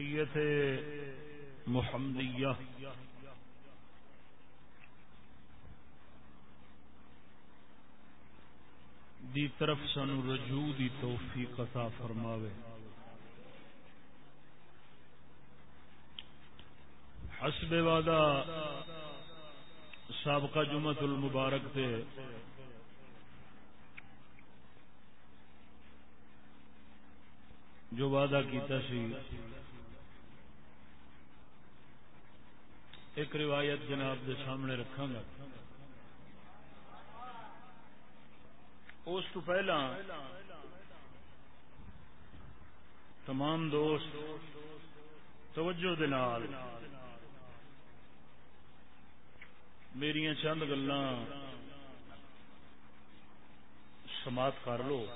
شریعت محمدیہ۔ دی طرف سانو رجوع دی توفیق عطا فرماوے۔ حسب وعدہ سابقہ جمعت المبارک تے جو وعدہ کیتا سی۔ ایک روایت جناب دے سامنے رکھا گا۔ اس تو پہلا تمام دوست توجہ دنال میری چند گلا سماعت کر لو۔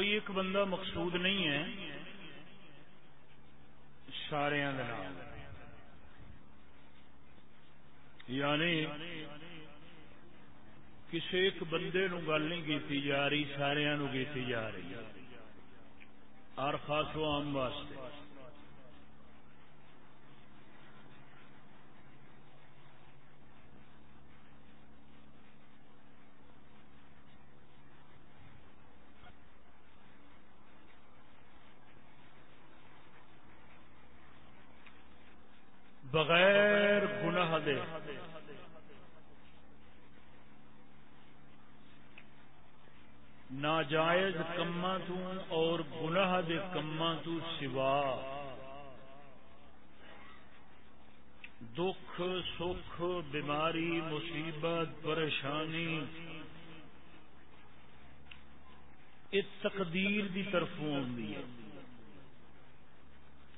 کوئی ایک بندہ مقصود نہیں ہے سارے یعنی کسی ایک بندے نو گل نہیں کی جا رہی سارا نو کی جا رہی۔ ہر خاص و عام واسطے۔ بغیر گناہ دے۔ ناجائز کما تو اور گناہ دے کما تو سوا۔ دکھ، سکھ، بیماری، مصیبت، پریشانی۔ یہ تقدیر دی طرف آئی ہے۔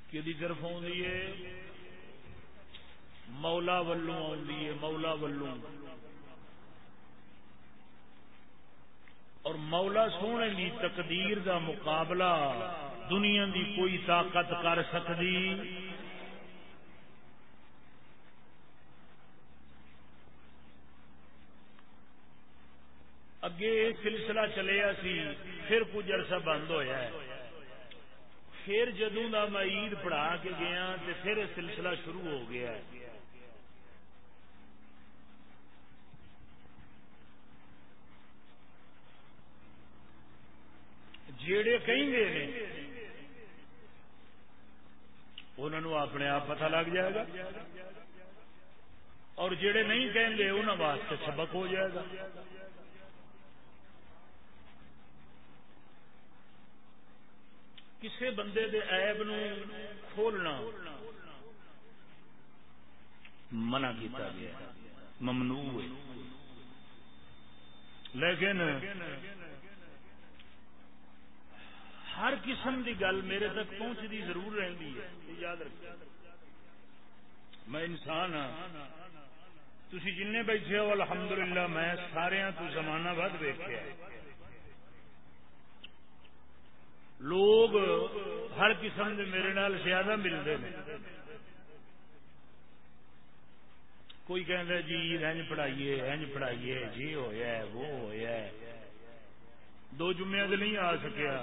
کہ طرف آئی ہے؟ مولا ولوں آئی ہے، مولا ولوں اور مولا سونے کی تقدیر دا مقابلہ دنیا دی کوئی طاقت کر سکتی اگے سلسلہ چلیا سی، پھر کچھ عرصہ بند ہویا ہے۔ پھر جدوں دا میں عید پڑھا کے گیا تو پھر سلسلہ شروع ہو گیا ہے۔ جیڑے کہیں گے انہوں اپنے آپ پتہ لگ جائے گا۔ اور جڑے نہیں کہیں گے انہوں واسطے سبق ہو جائے گا۔ کسی بندے دے عیب نو کھولنا منع کیتا گیا ممنوع ہے۔ لیکن ہر قسم کی گل میرے تک پہنچتی ضرور رہتی ہے یاد رکھ میں انسان ہاں۔ تھی جن بیٹھے ہو، الحمدللہ میں سارے تو زمانہ ود ویخیا لوگ ہر قسم کے میرے نال زیادہ ملتے ہیں۔ کوئی کہ جی رنج پڑھائیے رنج پڑھائیے جی ہوا وہ ہوا دو جمعے نہیں آ سکیا۔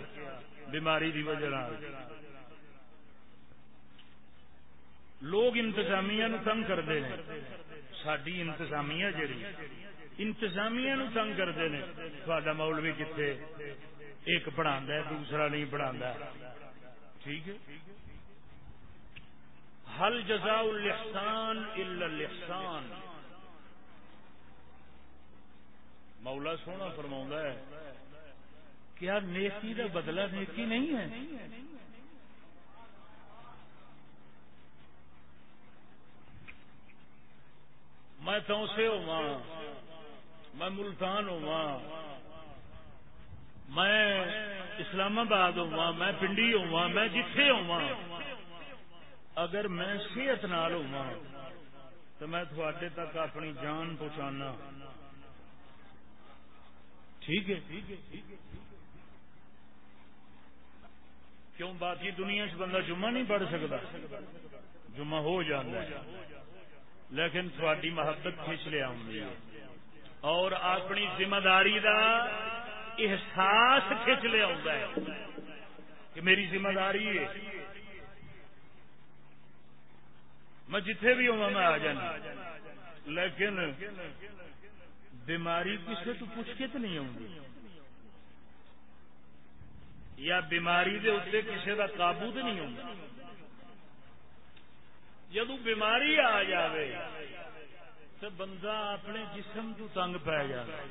بیماری دی وجہ لوگ انتظامیہ نو تنگ کرتے ہیں۔ ساری انتظامیہ جڑی انتظامیہ نو تنگ کرتے ہیں۔ تھوڑا مولوی کتنے ایک پڑھا دوسرا نہیں پڑھا ٹھیک ہے؟ ہل جزا الحسان الاحسان۔ مولا سونا فرما ہے کیا نیکی کا بدلہ نیکی نہیں ہے؟ میں تو سے ہوا، میں ملتان ہوا، میں اسلام آباد ہوا، میں پنڈی ہوا، میں جتھے ہوا، اگر میں صحت نال ہوا، تو میں تھوڑے تک اپنی جان پہنچانا۔ ٹھیک ہے؟ کیوں باقی دنیا چ بندہ جمعہ نہیں پڑھ سکتا؟ جمعہ ہو جاتا ہے۔ لیکن تھوڑی محبت کھچ لیا ہوں اور اپنی ذمہ داری دا احساس کھچ لیا ہوں کہ میری ذمہ داری ہے۔ میں جتھے بھی ہوں، میں آ جانا۔ لیکن بیماری کسی تو پوچھ کے تو نہیں آؤں گی یا بیماری دے اتنے کسی کا قابو تو نہیں آتا جدو بیماری آ جائے تو بندہ اپنے جسم تو تنگ پی جائے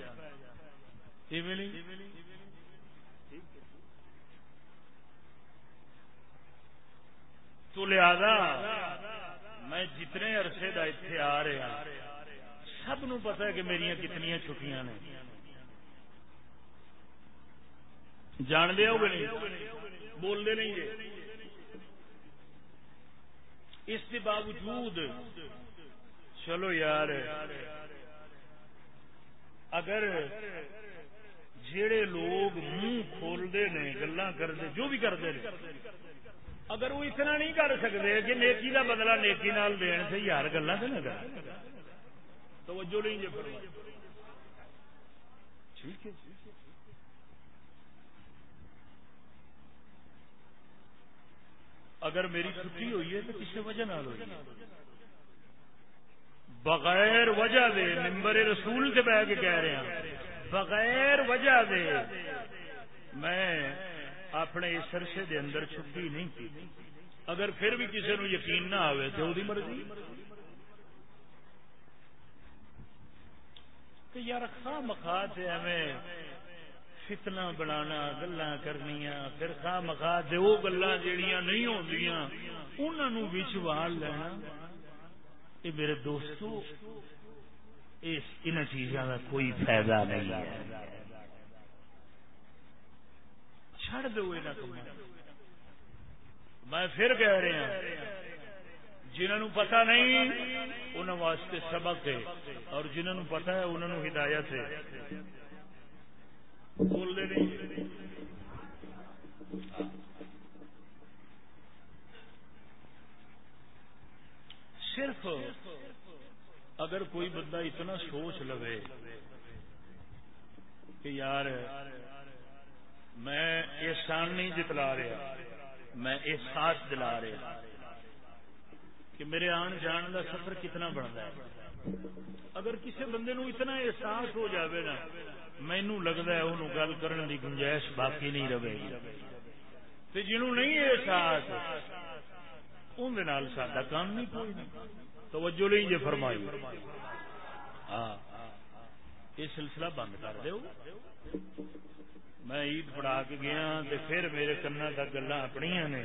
تو لہذا میں جتنے عرصے کا اتنے آ رہا سب نو پتا کہ میری کتنی چھٹیاں نے۔ جان دے گے نہیں؟ بول دے نہیں گے اس کے باوجود، چلو یار، اگر جڑے لوگ منہ کھولتے ہیں گلا کرتے جو بھی کرتے ہیں، اگر وہ اتنا نہیں کر سکتے کہ نیکی کا بدلا نیکی نال دین سے یار گلا تو نہ کر توجہ نہیں جی ٹھیک ہے جی۔ اگر میری چھٹی ہوئی ہے تو کسی وجہ نہ ہوئی بغیر وجہ دے ممبر رسول سے بہ کے کہہ رہے ہیں۔ بغیر وجہ دے میں اپنے اس عرصے دے اندر چھٹی نہیں کی۔ اگر پھر بھی کسی نو یقین نہ آئے تو وہ مرضی۔ یار خواہ مخواہ سے ہمیں فتنا بنا گلا کرنی پھر خواہ مخواہ سے گلا جہیا نہیں ہوندیاں انہوں بچ وال لینا یہ میرے دوستو ان چیزوں کا کوئی فائدہ نہیں ہے۔ چڑ دو میں پھر کہہ رہا جنہوں پتا نہیں انہوں واسطے سبق ہے۔ اور جنہوں پتا ہے انہوں ہدایت ہے۔ بولنے نہیں صرف اگر کوئی بندہ اتنا سوچ لو کہ یار میں احسان نہیں جتلا رہا، میں احساس دلا رہا کہ میرے آن جان کا سفر کتنا بنتا ہے۔ اگر کسی بندے نو اتنا احساس ہو جاوے نا مینو لگتا ہے انہوں گل کرنے کی گنجائش باقی نہیں رہے گی۔ جنہوں نہیں احساس اندر سا کام نہیں کوئی توجہ نہیں جی فرمائی۔ ہاں۔ یہ سلسلہ بند کر دو میں عید پڑھا کے گیا پھر میرے کنا تک گلا اپنی نے۔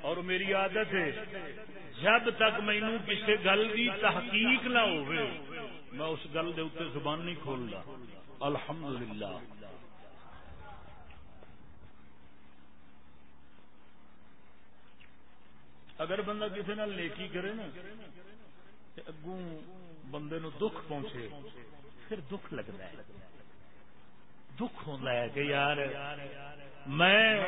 اور میری عادت ہے، جب تک مینو کسی گل کی تحقیق نہ ہو میں اس گل کے اتنے زبان نہیں کھولنا کھولتا الحمدللہ۔ اگر بندہ کسی نال نیکی کرے نا اگوں بندے نو دکھ پہنچے، پھر دکھ لگتا ہے۔ دکھ ہوتا ہے کہ یار، میں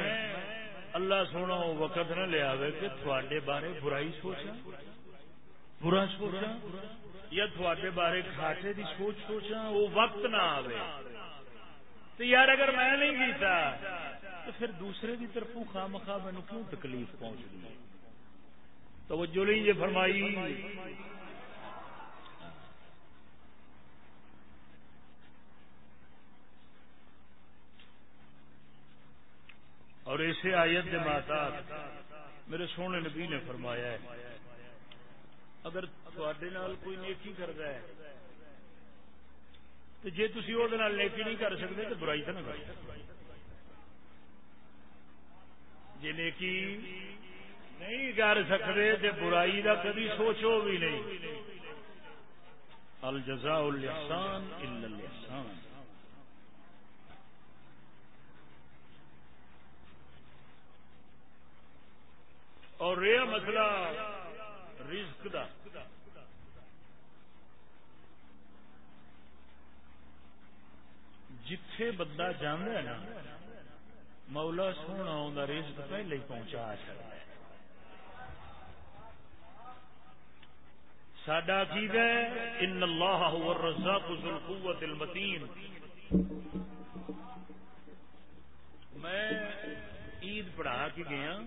اللہ سونا وقت نہ لیا کہ تھوڑے بارے برائی سوچا برا سوچا یا تھوڑے بارے کھاٹے دی سوچ سوچا وہ وقت نہ آئے تو یار اگر میں نہیں کیتا، تو پھر دوسرے کی طرف خواہ مخواہ مینو کیوں تکلیف پہنچ گئی توجہ نہیں یہ فرمائی۔ اور اسے آیت دے ماتا میرے سونے نبی نے فرمایا ہے۔ اگر کوئی نیکی کرتا ہے تو جی تھی وہ نیکی نہیں کر سکتے تو برائی تو نہ کر جی نیکی نہیں کر سکتے تو برائی کا کبھی سوچو بھی نہیں الجزا الاحسان الا الاحسان اور یہ مسئلہ رزق دا جتھے بندہ جانا ہے نا، مولا سونا انہیں رزق پہلے ہی پہنچا سکتا ہے۔ سڈا عقید ہے، ان اللہ هو الرزاق ذو القوت المتین۔ میں عید پڑھا کے گیا،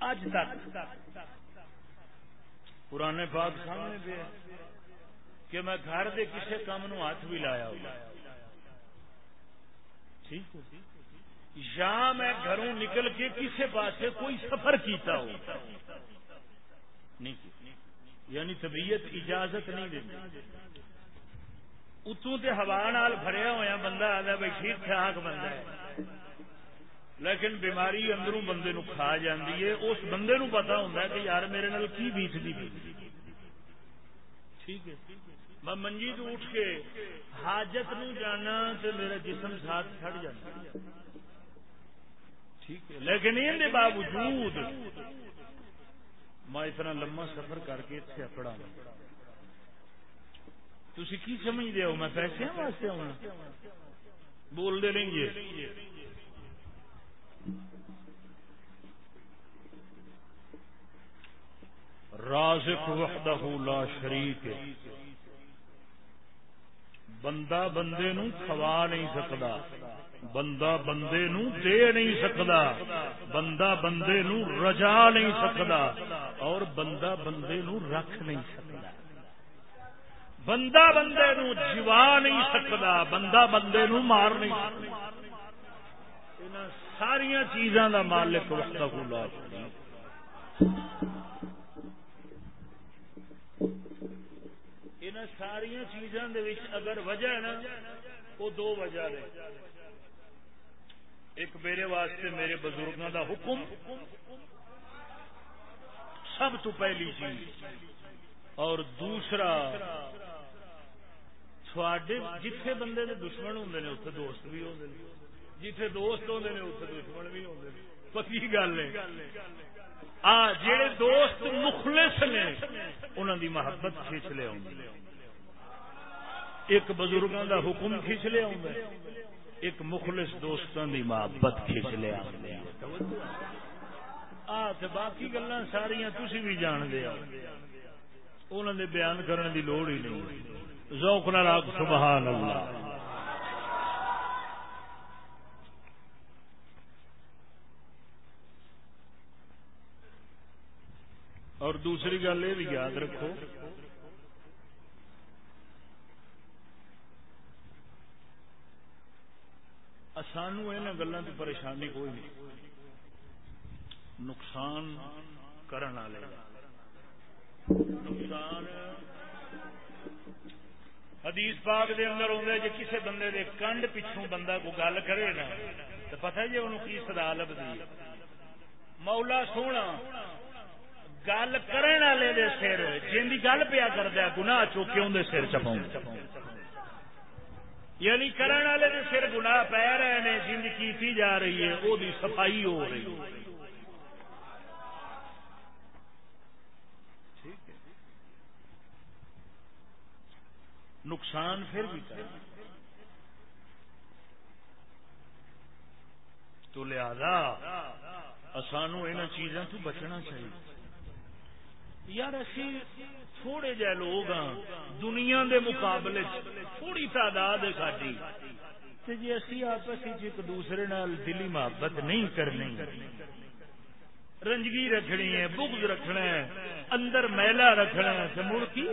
اج تک پرانے پاک سامنے پہ کہ میں گھر دے کسے کام نو ہاتھ بھی لایا ہوا ٹھیک یا میں گھروں نکل کے کسے پاسے کوئی سفر کیتا ہو۔ نہیں یعنی طبیعت اجازت نہیں دینی اتوں تے ہوا نال بھریا ہوا بندہ آتا بھائی ٹھیک ٹھاک بندہ ہے۔ لیکن بیماری اندروں بندے نو کھا جاندی ہے۔ اس بندے نو پتا ہوتا ہے کہ یار میرے نال کی بیتتی پی ٹھیک ہے؟ میں منجی تو اٹھ کے حاجت نو جانا تو میرا جسم ساتھ چھڑ جاتا ٹھیک ہے، لیکن ان باوجود میں اتنا لما سفر کر کے اتنے اکڑا تھی کی سمجھتے ہو؟ میں پیسے واسطے آنا بول دے نہیں جی۔ رازق وحدہ لا شریک بندہ بندے نو کھوا نہیں سکتا بندہ بندے نو دے نہیں سکتا بندہ بندے نو رجا نہیں سکتا اور بندہ بندے نو رکھ نہیں سکتا بندہ بندے نو جوا نہیں سکتا بندہ بندے نو مار نہیں سکتا ساریا چیزاں کا مالک وقت لا ساریا چیزاں اگر وجہ ہے نا وہ دو وجہ رہے ایک میرے واسطے میرے بزرگوں دا حکم، سب تو پہلی چیز۔ اور دوسرا جتھے بندے دے دشمن ہوں نے اتنے دوست بھی ہوں جتھے دوست ہوں نے اتنے دشمن بھی ہوں پکی گل ہے۔ جڑے دوست مخلص نے انہوں دی محبت کھچ لے ایک بزرگوں دا حکم کھچ لے ایک مخلص دوستوں کی محبت کھچ لیا باقی گلا ساریا تھی بھی جان دیا انہوں نے بیان کرنے کی لوڑ ہی نہیں۔ ذوق راگ سبحان اللہ اور دوسری گل یہ بھی یاد رکھو۔ سانو یہ گلوں کی پریشانی کوئی نہیں۔ نقصان کرن والے۔ نقصان حدیث پاک دے اندر آدھے جی کسی بندے دے کنڈ پچھوں بندہ کو گل کرے نا، تو پتہ جی انہوں کی سدا لبھی مولا سونا، گل کرنے والے سر، جن کی گل پیا کردیا گنا چوکے اندر سر چپاؤں۔ یعنی کرنے والے نے سر گنا پی رہے ہیں جنگ کی جا رہی ہے، وہ صفائی ہو رہی ہے۔ نقصان پھر بھی کر تو لہذا سانو ان چیزوں تو بچنا چاہیے۔ یار اسی تھوڑے جہ لوگ ہاں دنیا دے مقابلے تھوڑی تعداد ہے ساری جی اسی آپس جی ایک دوسرے نال دلی محبت نہیں کرنی۔ رنجگی رکھنی ہے، بغض رکھنا ہے، اندر میلا رکھنا ہے تو مڑ کی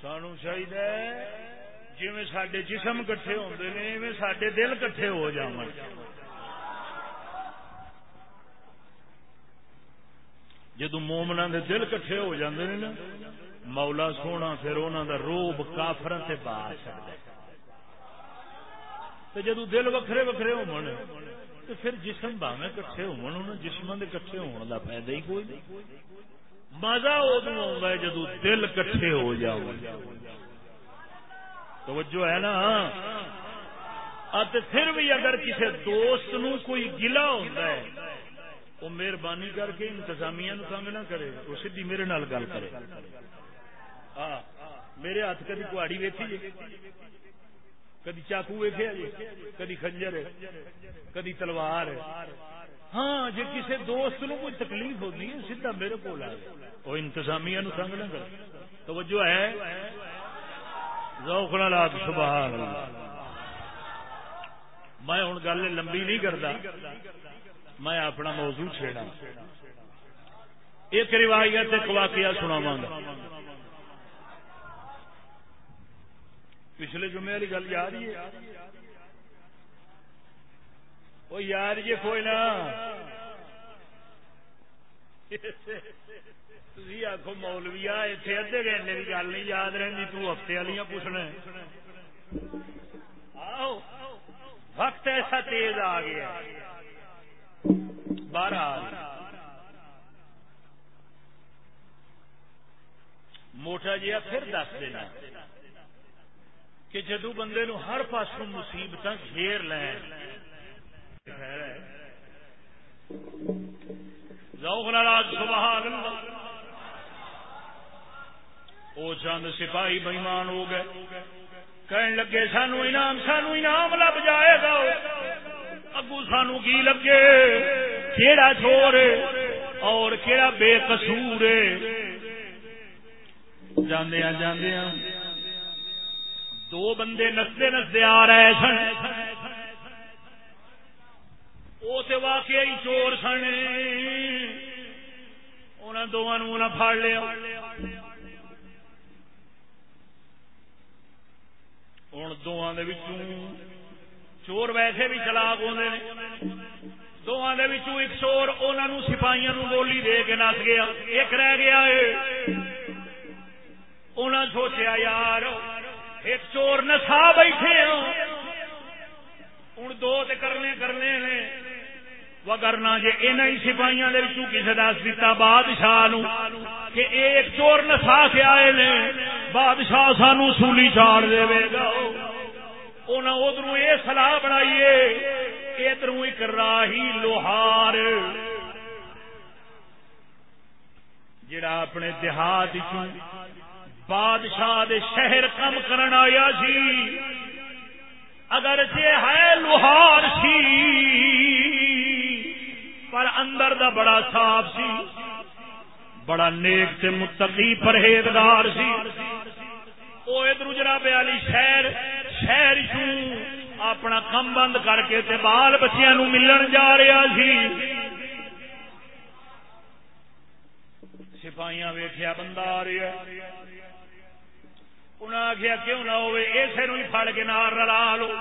سانو چاہیے جی سڈے جسم کٹھے ہوتے ہیں سڈے دل کٹھے ہو جا جدو مومنا دے دل کٹھے ہو جاندے نے نا مولا سونا پھر انہوں دا روب کافر سے پا سکتا جدو دل وکھرے وکھرے ہو تو پھر جسم باوے کٹھے ہو جسم کے کٹھے ہونے کا فائدہ ہی کوئی نہیں۔ مزہ ادو آ جدو دل کٹھے ہو جاؤ توجہ ہے نا؟ پھر بھی اگر کسی دوست نو کوئی گلا ہوتا ہے وہ مہربانی کر کے انتظامیہ نو تنگ نہ کرے وہ سی میرے نال گل کرے۔ ہاں، میرے ہاتھ کدی کہاڑی ویچی جی کدی چاقو ویخیا جی کدی خنجر کدی تلوار۔ ہاں جی کسی دوست نو کوئی تکلیف ہوتی ہے، سیدھا میرے کو وہ انتظامیہ نو تنگ نہ کر۔ توجہ ہے؟ ذوق لاک سبحان اللہ۔ میں ہوں گل لمبی نہیں کرتا میں اپنا موضوع چھیڑا ایک روایت، ایک واقعہ سناواں گا۔ پچھلے جمعے والی گل یاد ہی ہے؟ وہ یار جی کوئی نہ. تھی آخو مولوی اتنے ادھے گھنٹے کی گل نہیں یاد رہی تو ہفتے والی پوچھنا وقت ایسا تیز آ گیا بہرحال، موٹا جہا پھر دس دینا۔ کہ جدو بندے نو ہر پاسوں مصیبت گھیر لین۔ وہ چند سپاہی بےمان ہو گئے۔ کہن لگے، سانو انعام سانو انعام لب جائے گا۔ اگو سانو کی لگے؟ کیڑا چور اور کیڑا بے قصور جاندیا جاندیا دو بندے نستے نستے آ رہے سن۔ وہ تو واقعی چور سن۔ انہوں دونوں پڑ لیا ہوں دونوں چور ویسے بھی چلاک ہوتے ہیں دونوں ایک چور انہوں سپاہیاں گولی دے کے نس گیا۔ ایک رہ گیا انہیں سوچیا یار ایک چور نسا بیٹھے ہوں دو تے کرنے کرنے نے۔ وگرنا جی ان سپاہیاں کسی دس دتا بادشاہ نو کہ ایک چور نسا کے آئے نے، بادشاہ سانو سولی چاڑ دے گا۔ ادھر یہ سلاح بنائیے ادھر ایک راہی لوہار۔ جڑا اپنے دیہات بادشاہ دے شہر کم کرن آیا سی۔ اگر جے ہے لوہار سی، پر اندر دا بڑا صاف سی، بڑا نیک سے متقی پرہیزگار سی۔ وہ ادھر جناب علی شہر شہر چوں اپنا کم بند کر کے تے بال بچیاں نو ملن جا رہا سی۔ سپاہیاں ویخیا بندہ آ رہا انہیں آخیا کیوں نہ ہوئے؟ اسے نو ہی پھڑ کے نار رلا لو۔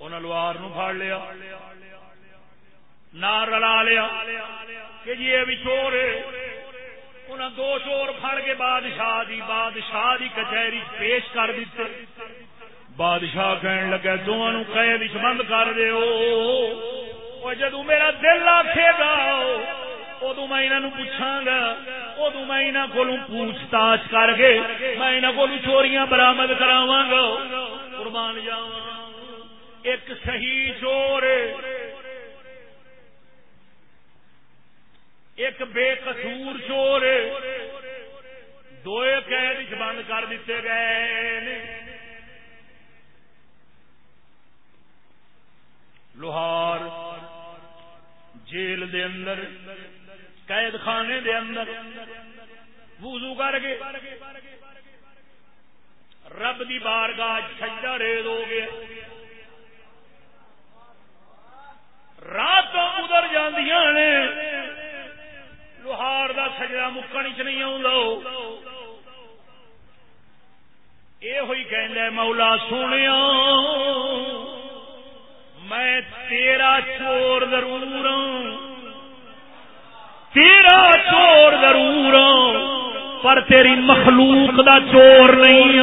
انہیں لوہار نو پھڑ لیا۔ نار رلا لیا۔ کہ جی یہ بھی چور انہیں دو چور پھڑ کے بادشاہ دی بادشاہ دی کچہری پیش کر دیتے۔ بادشاہ کہن لگا، دونوں قید بند کر دو جدو میرا دل آخے گا ادو میں انہوں پوچھا گا ادو میں انہوں کو پوچھ تاچ کر کے میں انہوں کو چوریاں برامد کراوا گا۔ قربان جاوا ایک صحیح چور۔ ایک بے قصور چور۔ دو قید بند کر دیتے گئے۔ لوہار جیل دے اندر قید خانے دے اندر۔ وضو کر کے رب دی بارگاہ سجدہ ریز ہو گیا۔ رات ادھر جاندیاں نے۔ لوہار دا سجدہ مکن چ نہیں آ یہ ہوئی کہ مولا سونے میں تیرا چور ضرور ہوں تیرا چور ضرور پر تیری مخلوق دا چور نہیں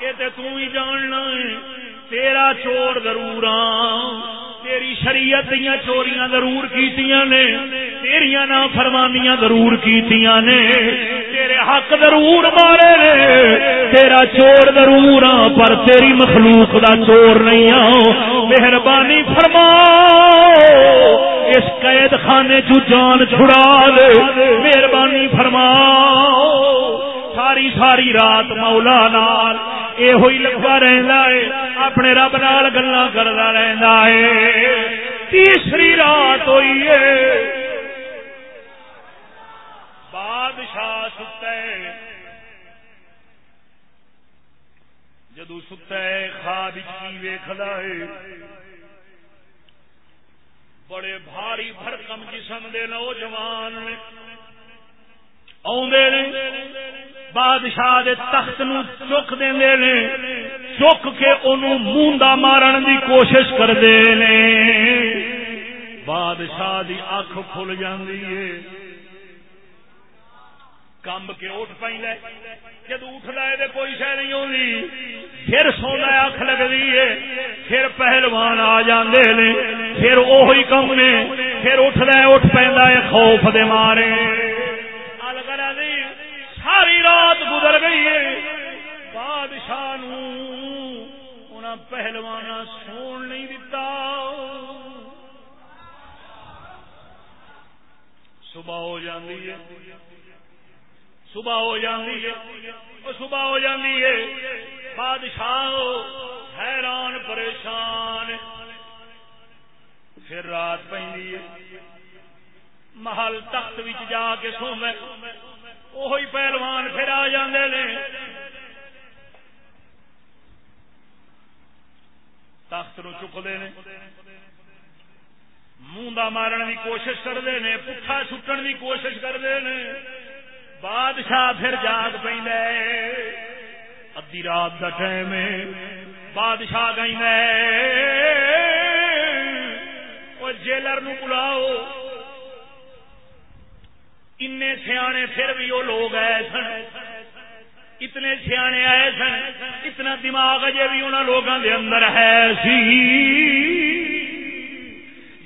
یہ تو ہی جاننا تیرا چور ضرور تیری شریعت دیا چوریاں ضرور کیتیاں نے تیریا نا فرمانیاں ضرور کیتیاں نے۔ تیرے حق ضرور مارے نے، تیرا چور ضرور پر تیری مخلوق دا چور نہیں مہربانی فرما اس قید خانے چو جان چھڑا لے، مہربانی فرما ساری ساری رات مولا نال یہ لگا رہتا ہے، اپنے رب نال گلا کرتا رہتا ہے۔ تیسری رات ہوئی ہے۔ بادشاہ ستا ہے۔ جدو ستا ہے، خواب کی ویخلا ہے؟ بڑے بھاری بھرکم جسم دے نوجوان نے۔ بادشاہ دے تخت نو چک دے نے۔ چک کے انہوں موندا مارن دی کوشش کرتے نے۔ بادشاہ دی اکھ کھل جاندی ہے۔ کمب کے اٹھ پہ جد اٹھتا ہے تو کوئی شہ نہیں ہوتی پھر سونا اکھ لگتی ہے۔ پھر پہلوان آ جاندے نے۔ پھر وہی کم نے، پھر اٹھتا ہے اٹھ پہ خوف دے مارے۔ ساری رات گزر گئی ہے۔ بادشاہ انہاں پہلوانا سون نہیں دتا۔ صبح ہو جاتی ہے۔ صبح ہو جاتی ہے۔ صبح ہو جاتی ہے۔ بادشاہ حیران پریشان۔ پھر رات پہ محل تخت جا کے سو میں وہی پہلوان پھر آ جاندے نے۔ تخت نو چکتے ہیں موندا مارن کی کوشش کرتے ہیں پٹھا چھٹن کی کوشش کرتے ہیں بادشاہ پھر جاگ پہ ادی رات کا ٹائم بادشاہ گئی جیلر نو بلاؤ۔ ان سیانے پھر بھی وہ لوگ آئے سن۔ اتنے سیانے آئے سن۔ اتنا دماغ اجے بھی انہوں لوگوں کے اندر ہے سی۔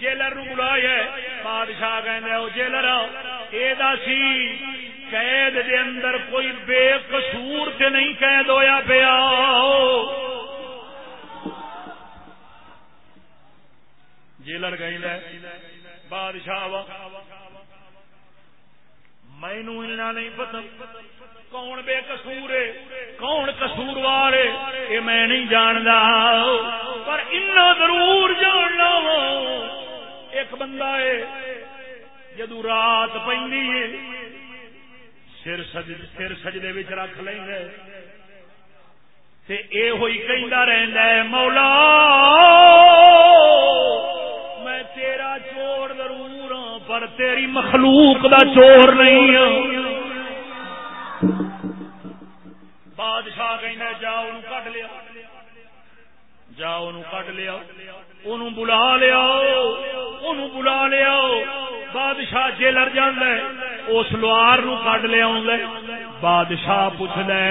جیلر نو بلایا بادشاہ کہ جیلر یہ سی قید دے اندر کوئی بے قصور تے نہیں قید ہویا پیا۔ جیلر گئی لے۔ بادشاہ وا۔ مینو نہیں پتا کون بے قصور ہے، کون قصوروار ہے یہ میں نہیں جانتا پر اتنا ضرور جاننا ایک بندہ ہے، جدو رات پہ سر سج، سر سجدے رکھ لیں گے یہ ہوئی کہ رہتا ہے، مولا! پر تیری مخلوق دا چور نہیں بادشاہ کہنا جا ان کٹ لیا۔ جا ان کٹ لیا۔ ان بلا لیا۔ ان بلا لیا۔ بادشاہ جیلر جانا اس لوہار نو کٹ لیا بادشاہ پوچھ لے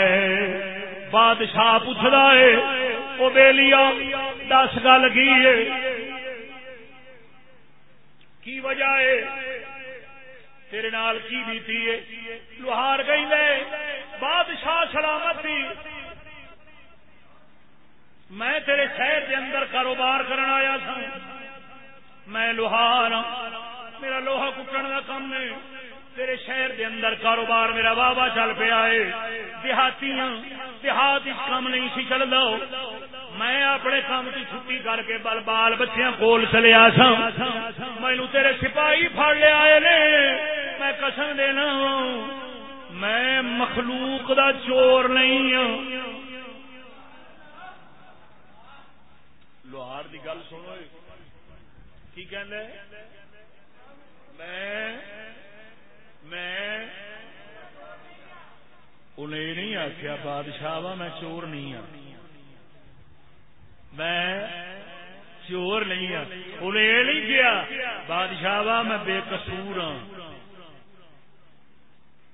بادشاہ پوچھتا ہے وہ بے لیا دس گل کی کی وجہ ہے؟ تیرے نال کی بیتی ہے؟ لوہار گئی لے بادشاہ سلامت تھی۔ میں تیرے شہر کے اندر کاروبار کرنا آیا تھا میں لوہار ہوں میرا لوہا کٹن کا کام ہے۔ تیرے شہر دے اندر کاروبار میرا بابا چل پیا ہے۔ دیہاتی ہاں، دیہات کام نہیں سی چل دو میں اپنے کام کی چھٹی کر کے بل بال بچیاں کول چلیا سا مینو تیرے سپاہی پڑ لیا میں قسم دینا میں مخلوق دا چور نہیں ہوں۔ لوہار دی گل سنو جی۔ کی کہ میں میں انہیں نہیں آخیا بادشاہ وا، میں چور نہیں ہوں میں چور نہیں ہوں انہیں یہ نہیں کیا، بادشاہ وا میں بے قصور ہوں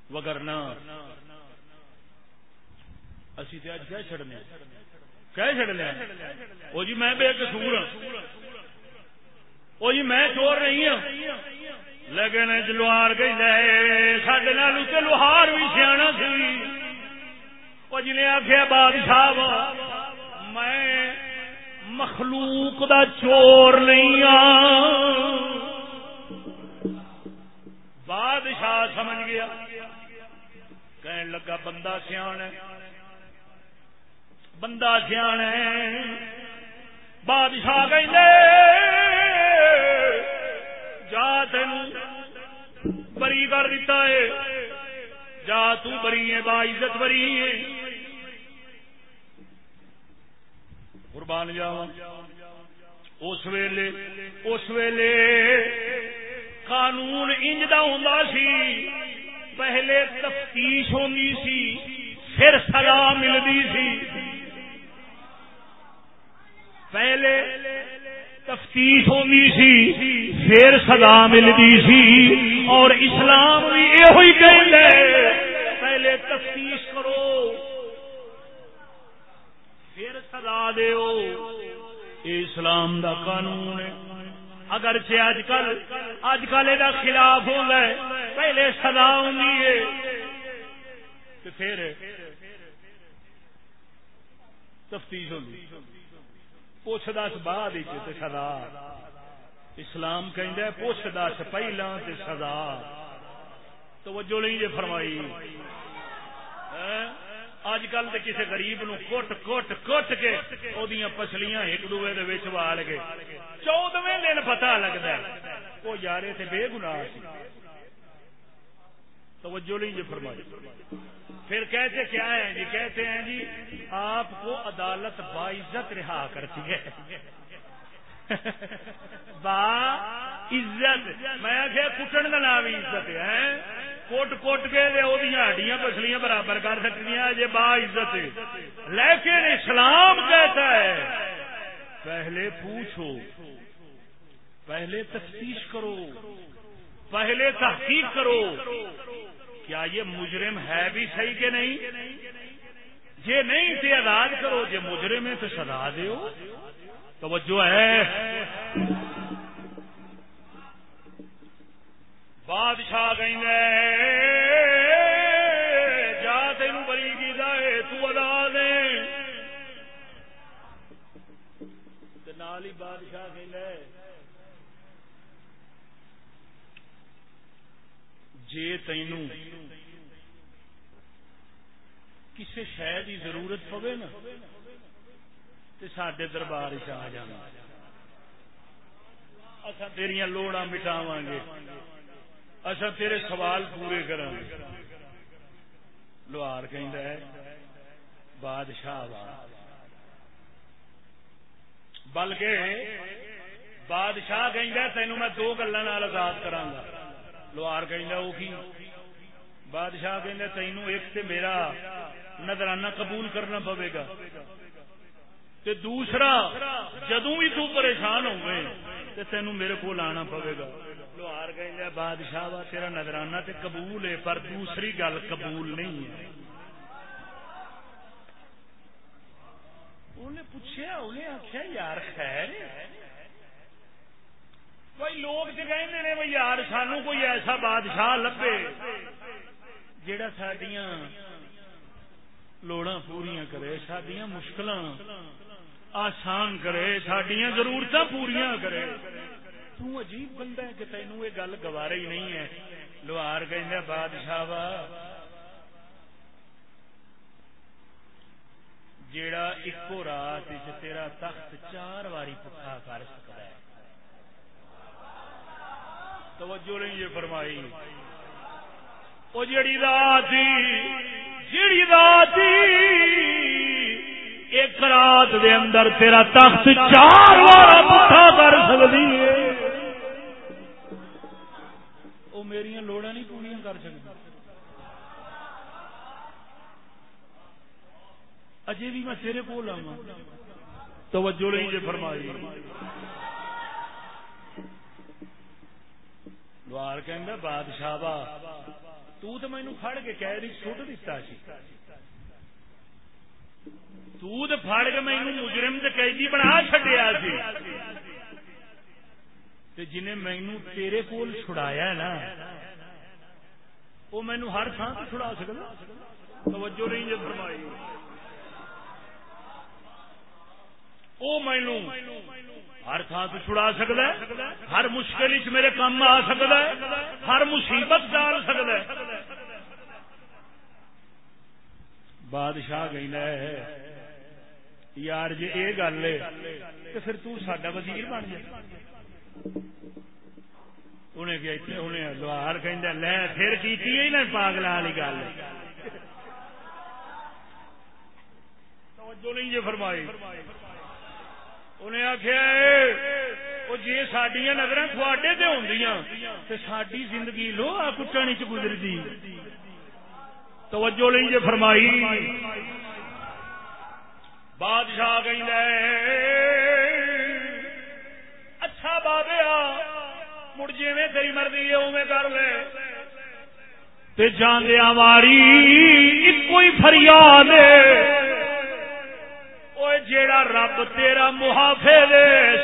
وگرنا اسی تے اج کیا چڑنے کہہ چڑنے وہ جی میں بے قصور ہوں وہ جی میں چور نہیں ہوں لیکن لوہار گئی، لے سڈے نال لوہار بھی سیاح سی۔ وہ جنہیں جی آخیا بادشاہ میں مخلوق دا چور نہیں بادشاہ سمجھ گیا. کہنے لگا بندہ سیاح بندہ سیاح بادشاہ کہ جا تین بری کر دیتا ہے. جا تو بری ہے، با عزت بری ہے. قربان جاوا اس ویلے اس ویلے قانون انج دا ہوندا سی۔ پہلے تفتیش ہونی سی، پھر سزا ملتی سی۔ پہلے تفتیش ہونی سی، پھر سزا ملتی سی۔ اور اسلام بھی یہ پہلے تفتیش کرو پھر سزا دیو۔ اسلام دا قانون ہے۔ اگر اج کل اج کل یہ خلاف ہو گئے پہلے سزا ہوں پھر تفتیش ہوگی پوچھ دس بعد سزا۔ اسلام کہ پوچھ دس پہلا سزا۔ توجہ نہیں جی فرمائی۔ ہاں؟ اج کل تو کسی گریب نو کٹ کٹ کٹ کے وہ پسلیاں ایک دوے وال کے چودویں دن پتا لگتا ہے۔ وہ یار تے بے گنا توجہ نہیں جی فرمائی۔ پھر کہتے کیا ہیں جی؟ کہتے ہیں جی آپ کو عدالت باعزت رہا کرتی ہے۔ با عزت۔ میں کیا کٹن کا نام عزت ہے کوٹ کوٹ کے ہڈیاں پسلیاں برابر کر سکتی ہیں جی با عزت لیکن اسلام کہتا ہے، پہلے پوچھو، پہلے تفتیش کرو، پہلے تحقیق کرو، کیا یہ مجرم ہے بھی صحیح کہ نہیں؟ یہ نہیں تھے آزاد کرو یہ مجرم ہے تو سزا دو توجہ ہے۔ بادشاہ کہیں جا تین بری کی جائے تو ادا دے۔ نال ہی بادشاہ کہ جی تین کسی شہ کی ضرورت پوے نا تو سڈے دربار چ آ جانا۔ اصا تیریا لوڑا مٹاو گے۔ اصا تیرے سوال پورے کر لوہار کہ بادشاہ بلکہ بادشاہ کہ تینوں میں دو گلوں آزاد کرا لوہار کہ بادشاہ کہ تینوں ایک تے میرا نظرانہ قبول کرنا پوے گا۔ تے دوسرا جدو بھی تو پریشان ہوئے تے تینوں میرے کو آنا پوے گا۔ لوہار کہ بادشاہ وا، تیرا نظرانہ تے قبول ہے، پر دوسری گل قبول نہیں ہے۔ انہیں پوچھا انہیں آخیا یار خیر کوئی لوگ تو کہتے ہیں یار، سانو کوئی ایسا بادشاہ لبے جڑا سڈیا لوڑا پوریا کرے سڈیا مشکل آسان کرے سڈیا ضرورت پوریا کرے۔ تو عجیب بندہ ہے کہ تینوں یہ گل گوارا ہی نہیں ہے لوہار کہ بادشاہ وا جیڑا ایکو رات تیرا تخت چار واری پٹھا کر سکتا ہے توجہ نہیں یہ فرمائی وہ جڑی رات جڑی رات ایک رات دے اندر تیرا تخت چار بار پٹھا کر سکتی ہے وہ میری لوڑا نہیں پوریا کر سکتی اجے بھی میں تیرے کو لاؤں توجہ نہیں یہ فرمائی لوار کہ بادشاہ با تو تو مینو فڑ کے کہہ رہی سٹ دتا سی تو تو فڑ کے مینو مجرم تے قیدی بنا چھڈیا سی تے جنہیں مینو تیرے کول چھڑایا ہے نا، وہ مینو ہر تھان سے چھڑا سکتا توجہ نہیں جب فرمائی۔ وہ مینو ہر تھان تو چھڑا سکتا ہے، ہر مشکل چ میرے کام آ سکتا ہے، ہر مصیبت ڈال سکتا ہے۔ بادشاہ کہ یار جی یہ گل ہے تو پھر تا وزیر بن جائے۔ انہیں کیا انہیں لوہار کہ لے پھر کی نا پاگل والی گل۔ توجہ نہیں جی فرمائی۔ انہیں آخیا جی سڈیا نظر تھوڑے سے ہو ساری زندگی لو آ کٹانی چ گزرتی توجہ نہیں جی فرمائی۔ بادشاہ کہ اچھا مڑ جی میں تیری مرضی ہے اوے کر لے۔ جاندیا ماری ایک ہی فریاد جیڑا رب تیرا محافظ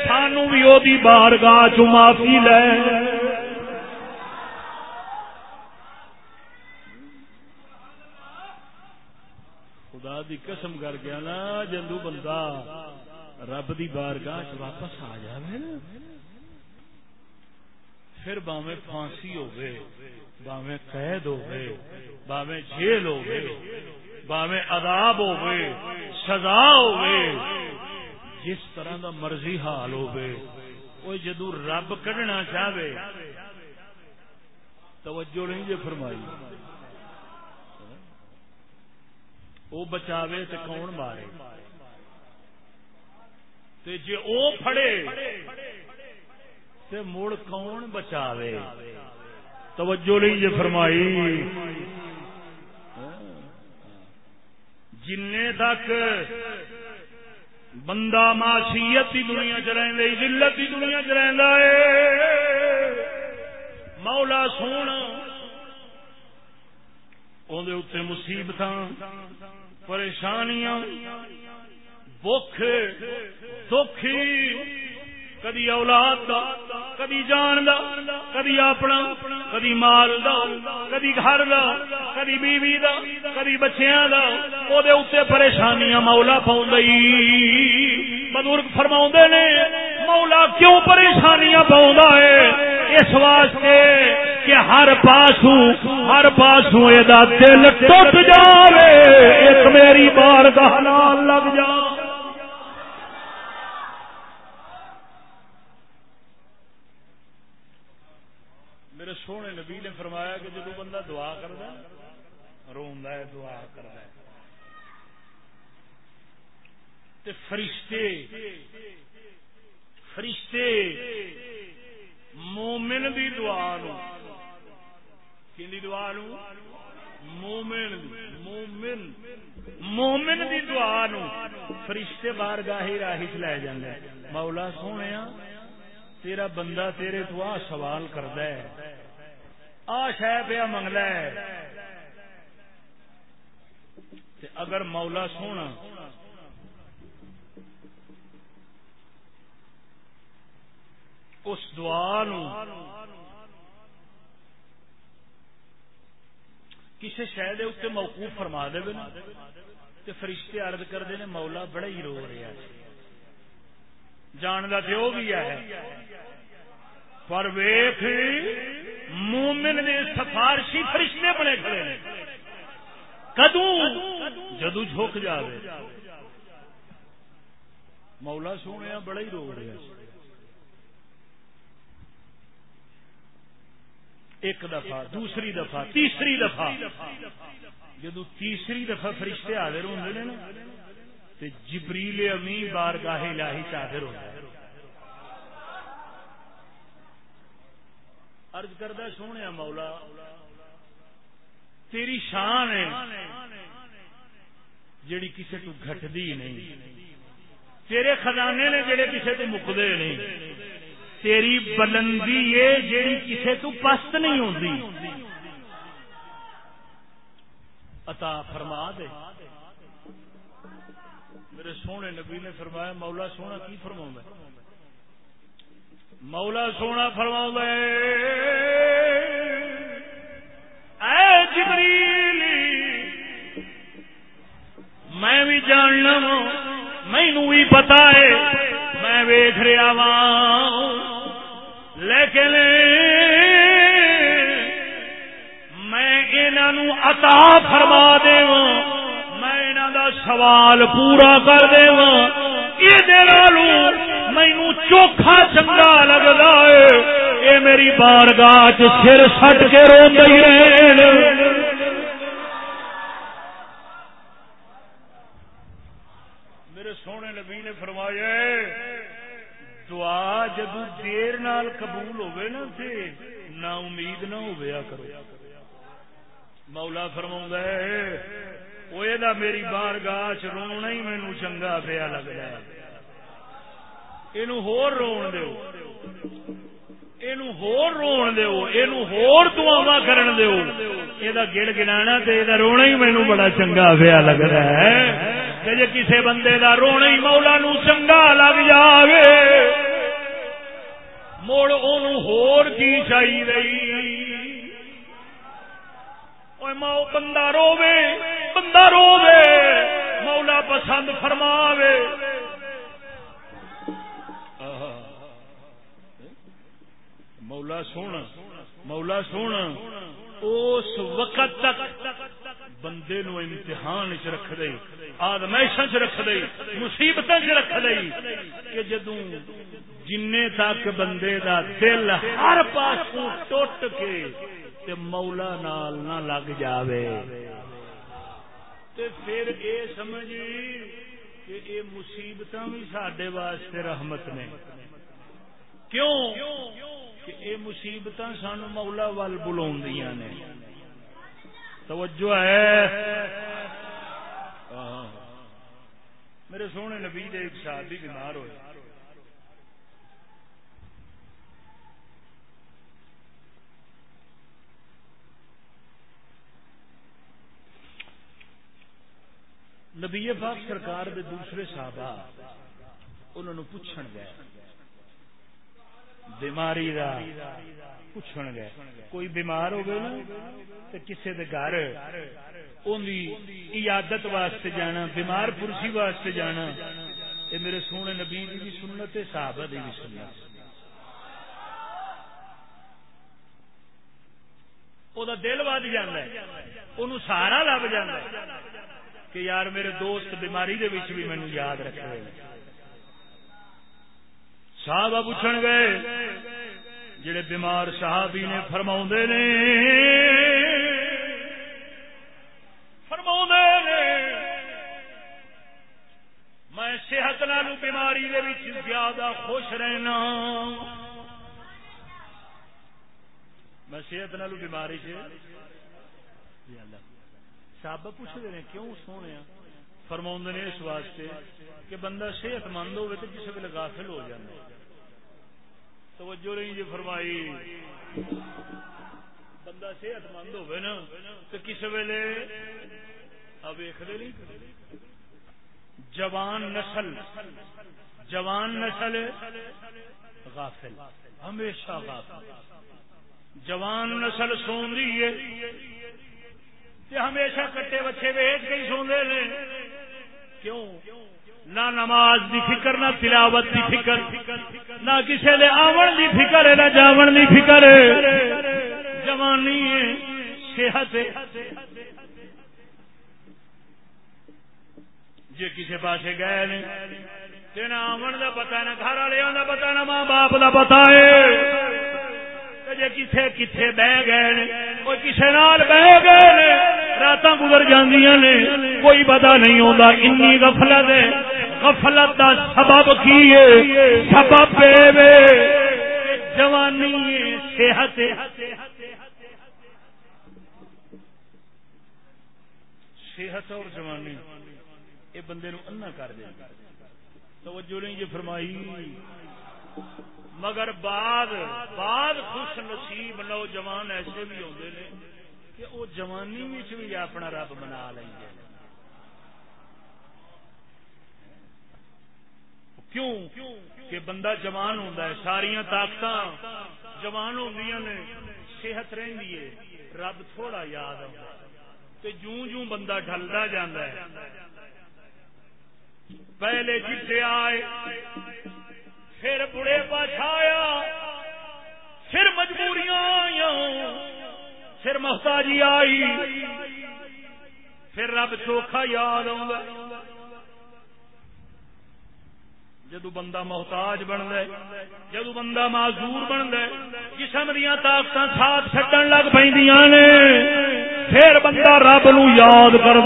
سانو بھی وہ بارگاہ چ معافی لے۔ خدا دی قسم کر گیا نا جدو بندہ رب دی بارگاہ چ واپس آ جائے نا۔ پھر باویں پھانسی ہوگی باویں قید ہوگی باویں جیل ہوگی باوے عذاب ہوئے سزا ہوئے جس طرح دا مرضی حال ہوئے وہ جدو رب کڈنا چاہے توجہ نہیں جی فرمائی۔ وہ بچاوے تو کون مارے؟ تے جے او پھڑے تے مڑ کون بچاوے؟ توجہ نہیں جی فرمائی۔ جن تک بندہ معاشیت کی دنیا چلے ذلت کی دنیا چلا مولا سونا اتنے مصیبت پریشانیاں بخ دکھی کدی اولاد دا، کدی جان دا، کدی اپنا، کدی مال دا، کدی گھر دا، کدی بیوی دا، کدی بچیاں دا او دے اوتے پریشانیاں مولا پاؤں بزرگ فرما نے، مولا کیوں پریشانیاں پاؤں ہے؟ اس واسطے کہ ہر پاسو ہر پاسو دل ٹوٹ جائے ایک میری بار کا لگ جا میرے سونے نبی نے فرمایا کہ جدو بندہ دعا کرتا روا ہے، دعا کرتا ہے۔ فرشتے فرشتے مومن دی دعا نو۔ کی دعا نو؟ مومن مومن مومن دی دعا نو۔ فرشتے بار گاہی راہی چ لے جاندے مولا سونے تیرا بندہ تیرے تو آ سوال کرد آ شہ پیا منگل اگر مولا سونا۔ اس دعا کسی شہر اتنے موقوف فرما دے نا۔ تو فرشتے ارد کرتے ہیں مولا بڑا ہی رو رہا ہے۔ جانتا تو بھی ہے۔ پر ویخ مومن نے سفارشی فرشتے بنے کھڑے کدو جدو جھک جائے مولا سونے بڑا ہی رو رہا ایک دفعہ، دوسری دفعہ، تیسری دفعہ۔ جدو تیسری دفعہ فرشتے حاضر ہوں نا جبریل امی بار گاہ لاہی ہوتا ہے ارج کردہ سونے مولا، تیری شان ہے، جیڑی کسے تو گھٹدی نہیں۔ تیرے خزانے نے جڑے کسے تو مکدے نہیں۔ تیری بلندی ہے جیڑی کسے تو پست نہیں ہوتی عطا فرما دے۔ میرے سونے نبی نے فرمایا، مولا سونا کی فرما مولا سونا فرما میں بھی جاننا مینو بھی پتا ہے، میں ویخ رہا وا لیکن میں انہوں عطا فرما دے سوال پورا کر دے مینو چوکھا چنگا لگتا ہے۔ یہ میری بارگاہ سر سٹ کے رو میرے سونے نبی نے فرمایا دعا جدو دیر نال قبول ہوئے نا تے نہ امید نہ ہویا کرو۔ مولا فرما ہے میری بار گاہ چ رونا ہی مینو چنگا پیا لگتا ہے۔ یہ رون دو دعوا یہ گڑ گنا رونا ہی مینو بڑا چنگا پیا لگ رہا ہے جی کسی بندے دا رونا ہی مولا نو چنگا لگ جائے مڑ ہور کی چاہیے بندہ روے بندہ روے مولا پسند فرماوے مولا سونا مولا سونا، اس وقت تک بندے نو امتحان چ رکھ دے آدمائش چ رکھ دے مصیبت چ رکھ دے کہ جدوں جن تک بندے دا دل ہر پاس ٹوٹ کے تے مولا نال نہ لگ جاوے۔ تے پھر اے سمجھی کہ اے مصیبت بھی سڈے واسطے رحمت نے۔ کیوں؟ کہ اے مصیبت سان مولا وال بلا نے۔ توجہ ہے۔ میرے سونے نبی دے ایک شادی بیمار ہوئے۔ نبی پاک سرکار دے دوسرے صحابہ انہوں نے پوچھن گئے۔ بیماری دا پوچھن گئے۔ کوئی بیمار ہو گئے نا تو کسی دے گھر عیادت واسطے جانا، بیمار پرسی واسطے جانا۔ یہ میرے سونے نبی دی بھی سنت ہے صحابہ دی بھی سنت۔ وہ دل ود جانا ہے۔ سارا لب جانا کہ یار میرے دوست بیماری دے وچ بھی مینو یاد رکھے صاحب پوچھ گئے جڑے بیمار صحابی نے فرما نے فرما نے میں صحت نالو بیماری دے وچ زیادہ خوش رہنا میں صحت نالو بیماری سے صحابہ پوچھتے ہیں کیوں سونے فرما نے اس واسطے کہ بندہ صحت مند ہوئے تو کسی ویل غافل ہو جائے توجہ نہیں جی فرمائی۔ بندہ صحت مند ہوئے نا تو کسی ویلے؟ ویختے نہیں۔ جوان نسل جوان نسل غافل، ہمیشہ غافل۔ جوان نسل سون ہے۔ ہمیشہ کٹے بچے ویچ کے سوندے نے۔ کیوں؟ نہ نماز دی فکر، نہ تلاوت دی فکر، نہ کسی نے آون دی فکر ہے، نہ جاون دی فکر جوانی ہے، صحت جی کسی پاس گئے نہ آمن کا پتا نہ، گھر والوں کا پتا نہ، ماں باپ کا پتا ہے۔ جی کتنے کتنے بہ گئے کوئی کسی نال بہ گئے رات گزر جاندیاں نے، کوئی پتا نہیں ہوتا این غفلت غفلت کا سبب کی سبب جوانی صحت صحت اور جوانی یہ بندے نو انا کر دے۔ توجہ نہیں جی فرمائی۔ مگر بعد بعد خوش نصیب نوجوان ایسے بھی ہوتے ہیں کہ وہ جوانی بھی اپنا رب بنا لیں گے کیوں؟ کہ بندہ جوان ہوتا ہے ساریا طاقت جوان ہو صحت رہی ہے، رب تھوڑا یاد آتا جوں جوں بندہ ڈلتا جانا ہے۔ پہلے جیتے آئے، پھر بڑے پاچھایا پھر مجبوریاں آئی پھر محتاجی آئی، پھر رب چوکھا یاد آ جدو بندہ محتاج بن ہے، جدو بندہ معذور بن ہے، جسم دیا طاقت ساتھ چڈن لگ پہ پھر بندہ رب نو یاد کر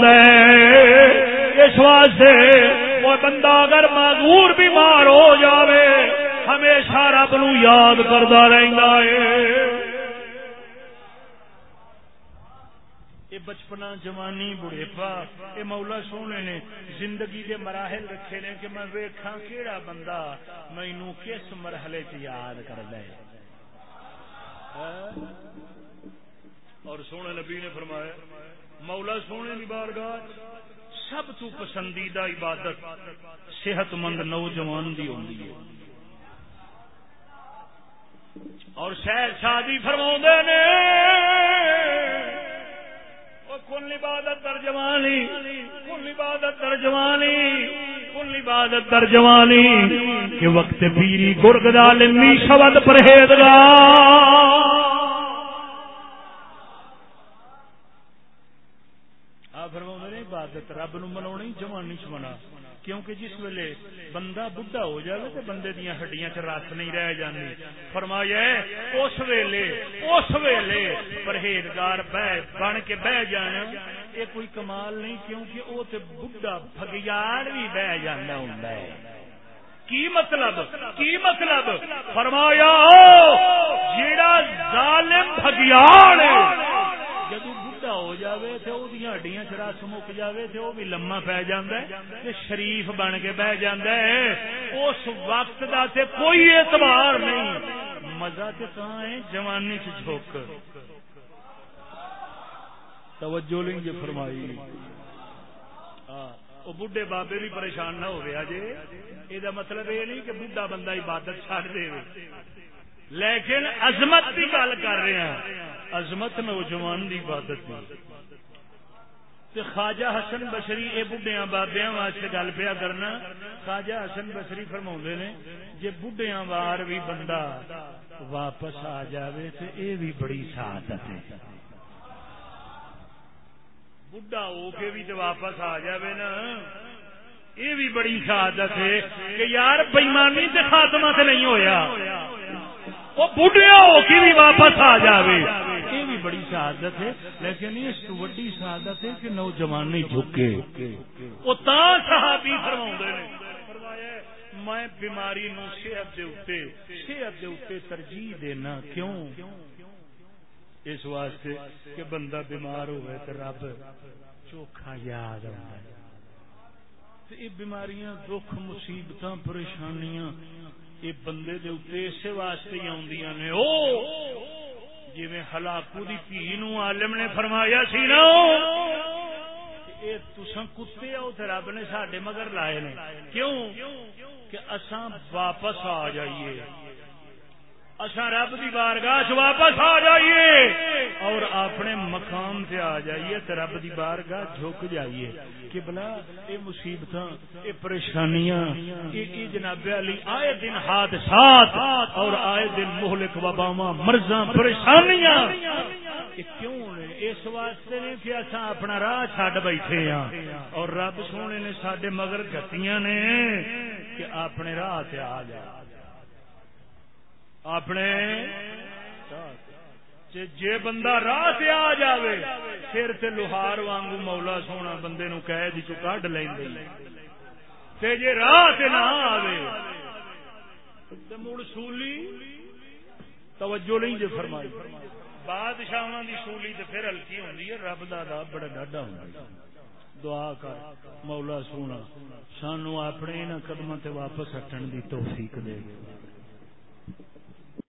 اس واسطے وہ بندہ اگر معذور بیمار ہو جاوے، ہمیشہ رب نو یاد کرتا رہتا ہے۔ بچپنا جوانی بڑھےپا یہ مولا سونے نے زندگی کے مراحل رکھے نے کہ میں ویکھا کیڑا بندہ مینو کس مرحلے چ یاد کر دے اور سونے نبی نے فرمایا، مولا سونے کی بارگاہ سب تو پسندیدہ عبادت صحت مند نوجوان دی ہوندی ہے۔ اور شہر شادی فرما نے کل عبادت در جوانی کل عبادت در جوانی کل عبادت در جوانی کہ وقت پیری گرگ دالمی شبد پرہیزگار۔ عبادت رب نو منا جوانی چ منا۔ کیونکہ جس ویلے بندہ بڈھا ہو جائے تو بندے دیا ہڈیاں چ رس نہیں رہ جاندی۔ فرمایا اس ویلے اس ویلے پرہیزگار بن کے بہ جانا، یہ کوئی کمال نہیں کیونکہ وہ تو بڈھا بگیاڑ بھی بہ جانا ہوں کی مطلب؟ کی مطلب؟ فرمایا، جیڑا ظالم بگیاڑ جاوے تے او دی ہڈیاں چ رس مک جاوے تے او بھی لما پی جاندا ہے تے شریف بن کے بہ جاندا ہے اس وقت دا تے کوئی اعتبار نہیں مزہ تے کہاں ہے جوانی چ جھوک توجہ لیں جی فرمائی وہ بڈھے بابے بھی پریشان نہ ہو رہا جی یہ مطلب یہ نہیں کہ بڈھا بندہ عبادت چڑھ دے لیکن عظمت کی گل کر رہے ہیں عظمت نوجوان کی عبادت خواجہ حسن بشری یہ بڑھیا بابیا واسطے گل پیا کرنا۔ خواجہ حسن بشری فرما نے جی بڑھیا وار بھی بندہ واپس آ جائے تو یہ بھی بڑی سعادت ہے۔ بڈھا ہو کے بھی تو واپس آ جائے نا یہ بھی بڑی سعادت ہے کہ یار بےمانی سے خاتمہ سے نہیں ہویا۔ وہ بڑھیا ہو کے بھی واپس آ جائے بھی بڑی شہادت ہے، لیکن اس تو وڈی شہادت ہے کہ نوجوان نہیں جھکے۔ وہ صحابی فرما میں بیماری نو صحت دے اتے صحت دے اتے ترجیح دینا کیوں؟ اس واسطے کہ بندہ بیمار ہوئے تو رب چوکھا یاد آتا ہے۔ یہ بیماریاں، دکھ مصیبت پریشانیاں، یہ بندے دے اتنے اسی واسطے ہی آدیاں نے۔ او! جی ہلاکو دی پی نو عالم نے فرمایا سی نا تسا کتے آؤ تو رب نے سڈے مگر لائے نے۔ کیوں؟ کہ اساں واپس آ جائیے۔ اچھا رب کی بارگاہ واپس آ جائیے اور اپنے مقام سے آ جائیے تو رب کی بارگاہ جھک جائیے۔ کہ بلا یہ مصیبت یہ پریشانیاں یہ جناب علی، آئے دن حادثات اور آئے دن مہلک وباوا مرضاں، پریشانیاں۔ کیوں اس واسطے نے کہ اصا اپنا راہ چڈ بیٹھے ہاں۔ اور رب سونے نے سڈے مگر گتیاں نے کہ اپنے راہ سے آ جائے اپنے جے بندہ راہ سے آ جاوے پھر تے لوہار وانگو مولا سونا بندے نو قید چ کڈ لین تے جے راہ سے نہ آوے، تے مڑ سولی توجہ نہیں جے فرمائی۔ بادشاہ دی سولی تے پھر ہلکی ہوندی ہے، رب دا دا بڑا ڈاڈا ہوندا دعا کر مولا سونا، سانو اپنے انہاں قدماں تے واپس ہٹن دی توفیق دے۔